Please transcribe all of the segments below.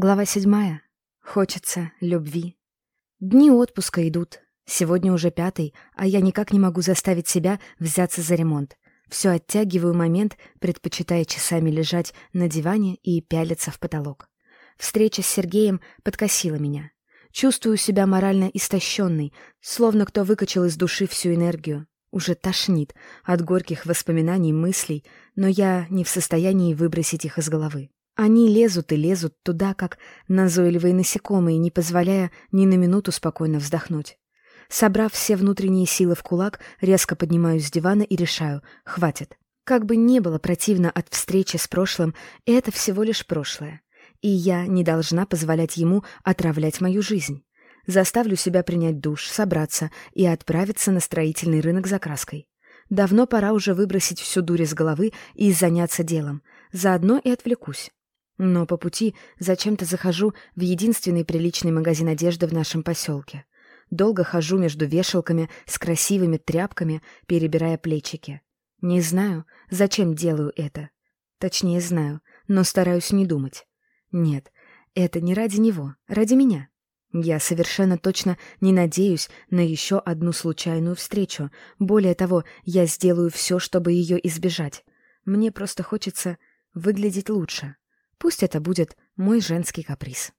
Глава седьмая. Хочется любви. Дни отпуска идут. Сегодня уже пятый, а я никак не могу заставить себя взяться за ремонт. Все оттягиваю момент, предпочитая часами лежать на диване и пялиться в потолок. Встреча с Сергеем подкосила меня. Чувствую себя морально истощенной, словно кто выкачал из души всю энергию. Уже тошнит от горьких воспоминаний, мыслей, но я не в состоянии выбросить их из головы. Они лезут и лезут туда, как назойливые насекомые, не позволяя ни на минуту спокойно вздохнуть. Собрав все внутренние силы в кулак, резко поднимаюсь с дивана и решаю — хватит. Как бы не было противно от встречи с прошлым, это всего лишь прошлое. И я не должна позволять ему отравлять мою жизнь. Заставлю себя принять душ, собраться и отправиться на строительный рынок за краской. Давно пора уже выбросить всю дурь из головы и заняться делом. Заодно и отвлекусь. Но по пути зачем-то захожу в единственный приличный магазин одежды в нашем поселке. Долго хожу между вешалками с красивыми тряпками, перебирая плечики. Не знаю, зачем делаю это. Точнее, знаю, но стараюсь не думать. Нет, это не ради него, ради меня. Я совершенно точно не надеюсь на еще одну случайную встречу. Более того, я сделаю все, чтобы ее избежать. Мне просто хочется выглядеть лучше. Пусть это будет мой женский каприз.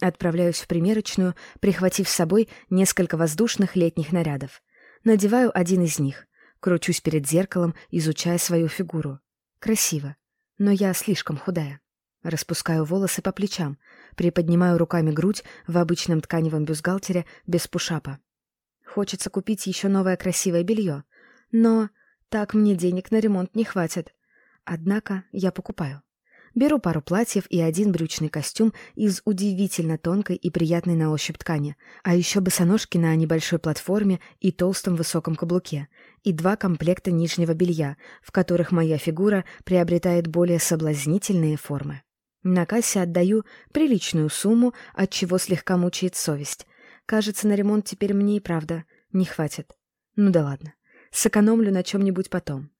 Отправляюсь в примерочную, прихватив с собой несколько воздушных летних нарядов. Надеваю один из них. Кручусь перед зеркалом, изучая свою фигуру. Красиво. Но я слишком худая. Распускаю волосы по плечам, приподнимаю руками грудь в обычном тканевом бюстгальтере без пушапа. Хочется купить еще новое красивое белье, но так мне денег на ремонт не хватит. Однако я покупаю. Беру пару платьев и один брючный костюм из удивительно тонкой и приятной на ощупь ткани, а еще босоножки на небольшой платформе и толстом высоком каблуке, и два комплекта нижнего белья, в которых моя фигура приобретает более соблазнительные формы. На кассе отдаю приличную сумму, от чего слегка мучает совесть. Кажется, на ремонт теперь мне и правда не хватит. Ну да ладно. Сэкономлю на чем-нибудь потом.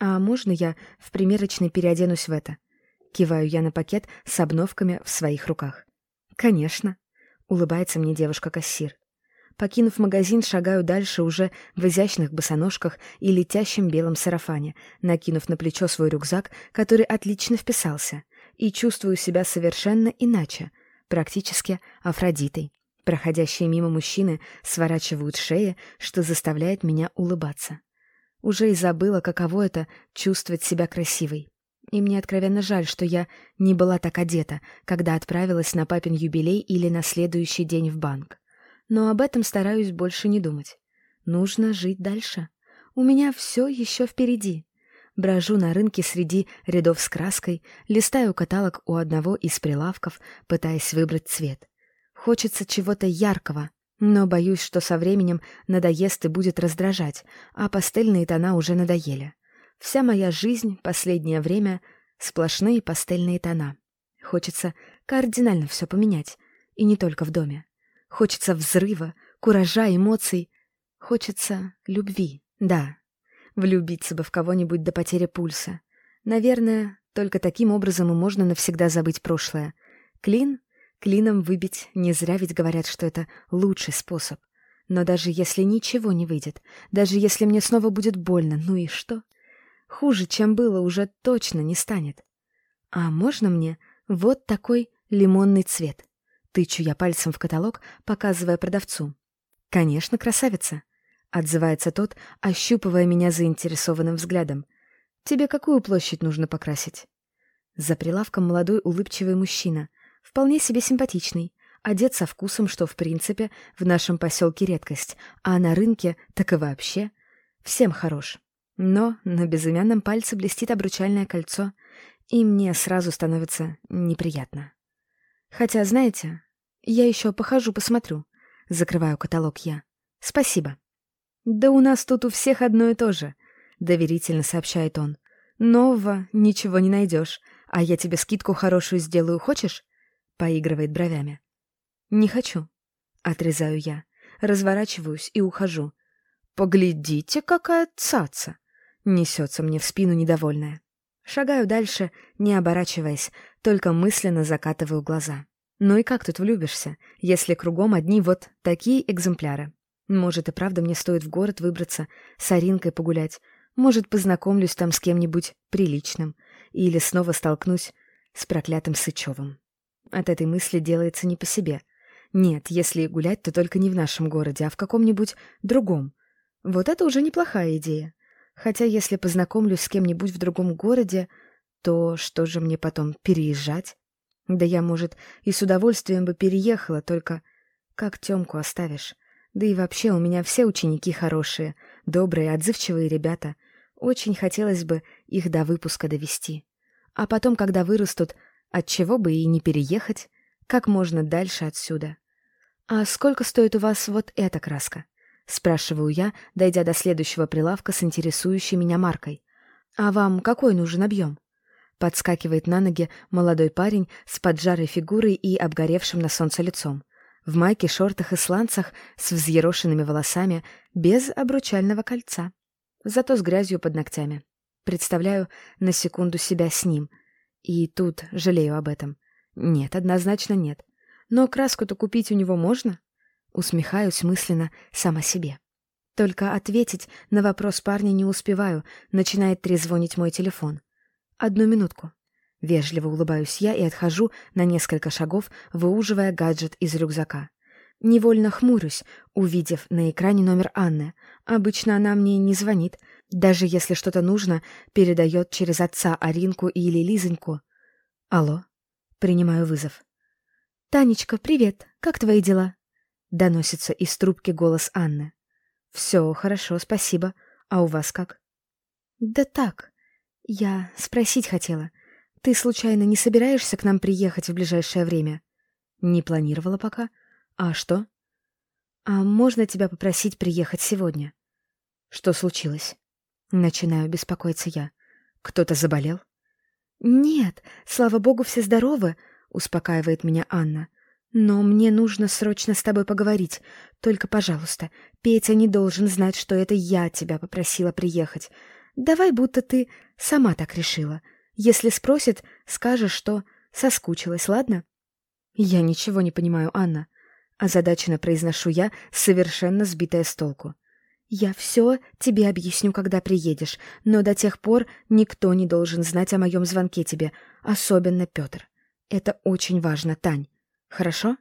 А можно я в примерочной переоденусь в это? Киваю я на пакет с обновками в своих руках. «Конечно», — улыбается мне девушка-кассир. Покинув магазин, шагаю дальше уже в изящных босоножках и летящем белом сарафане, накинув на плечо свой рюкзак, который отлично вписался, и чувствую себя совершенно иначе, практически Афродитой. Проходящие мимо мужчины сворачивают шеи, что заставляет меня улыбаться. Уже и забыла, каково это — чувствовать себя красивой. И мне откровенно жаль, что я не была так одета, когда отправилась на папин юбилей или на следующий день в банк. Но об этом стараюсь больше не думать. Нужно жить дальше. У меня все еще впереди. Брожу на рынке среди рядов с краской, листаю каталог у одного из прилавков, пытаясь выбрать цвет. Хочется чего-то яркого, но боюсь, что со временем надоест и будет раздражать, а пастельные тона уже надоели. Вся моя жизнь, последнее время — сплошные пастельные тона. Хочется кардинально все поменять, и не только в доме. Хочется взрыва, куража, эмоций. Хочется любви, да. Влюбиться бы в кого-нибудь до потери пульса. Наверное, только таким образом и можно навсегда забыть прошлое. Клин клином выбить, не зря ведь говорят, что это лучший способ. Но даже если ничего не выйдет, даже если мне снова будет больно, ну и что? Хуже, чем было, уже точно не станет. А можно мне вот такой лимонный цвет? Тычу я пальцем в каталог, показывая продавцу. Конечно, красавица. Отзывается тот, ощупывая меня заинтересованным взглядом. Тебе какую площадь нужно покрасить? За прилавком молодой улыбчивый мужчина, вполне себе симпатичный, одет со вкусом, что, в принципе, в нашем поселке редкость, а на рынке так и вообще. Всем хорош. Но на безымянном пальце блестит обручальное кольцо, и мне сразу становится неприятно. Хотя, знаете, я еще похожу, посмотрю. Закрываю каталог я. Спасибо. Да у нас тут у всех одно и то же, доверительно сообщает он. Нового ничего не найдешь, а я тебе скидку хорошую сделаю, хочешь? Поигрывает бровями. Не хочу. Отрезаю я, разворачиваюсь и ухожу. Поглядите, какая цаца! Несется мне в спину недовольная. Шагаю дальше, не оборачиваясь, только мысленно закатываю глаза. Ну и как тут влюбишься, если кругом одни вот такие экземпляры? Может, и правда мне стоит в город выбраться, с Аринкой погулять. Может, познакомлюсь там с кем-нибудь приличным. Или снова столкнусь с проклятым Сычевым. От этой мысли делается не по себе. Нет, если гулять, то только не в нашем городе, а в каком-нибудь другом. Вот это уже неплохая идея. Хотя если познакомлюсь с кем-нибудь в другом городе, то что же мне потом, переезжать? Да я, может, и с удовольствием бы переехала, только как Тёмку оставишь? Да и вообще у меня все ученики хорошие, добрые, отзывчивые ребята. Очень хотелось бы их до выпуска довести. А потом, когда вырастут, от чего бы и не переехать, как можно дальше отсюда. «А сколько стоит у вас вот эта краска?» — спрашиваю я, дойдя до следующего прилавка с интересующей меня маркой. «А вам какой нужен объем?» Подскакивает на ноги молодой парень с поджарой фигурой и обгоревшим на солнце лицом. В майке, шортах и сланцах, с взъерошенными волосами, без обручального кольца. Зато с грязью под ногтями. Представляю на секунду себя с ним. И тут жалею об этом. Нет, однозначно нет. Но краску-то купить у него можно? Усмехаюсь мысленно сама себе. Только ответить на вопрос парня не успеваю, начинает трезвонить мой телефон. Одну минутку. Вежливо улыбаюсь я и отхожу на несколько шагов, выуживая гаджет из рюкзака. Невольно хмурюсь, увидев на экране номер Анны. Обычно она мне не звонит, даже если что-то нужно, передает через отца Аринку или Лизоньку. Алло. Принимаю вызов. «Танечка, привет. Как твои дела?» Доносится из трубки голос Анны. «Все хорошо, спасибо. А у вас как?» «Да так. Я спросить хотела. Ты случайно не собираешься к нам приехать в ближайшее время?» «Не планировала пока. А что?» «А можно тебя попросить приехать сегодня?» «Что случилось?» Начинаю беспокоиться я. «Кто-то заболел?» «Нет, слава богу, все здоровы», — успокаивает меня Анна. «Но мне нужно срочно с тобой поговорить. Только, пожалуйста, Петя не должен знать, что это я тебя попросила приехать. Давай, будто ты сама так решила. Если спросит, скажешь, что соскучилась, ладно?» «Я ничего не понимаю, Анна», — озадаченно произношу я, совершенно сбитая с толку. «Я все тебе объясню, когда приедешь, но до тех пор никто не должен знать о моем звонке тебе, особенно Петр. Это очень важно, Тань. Хорошо?»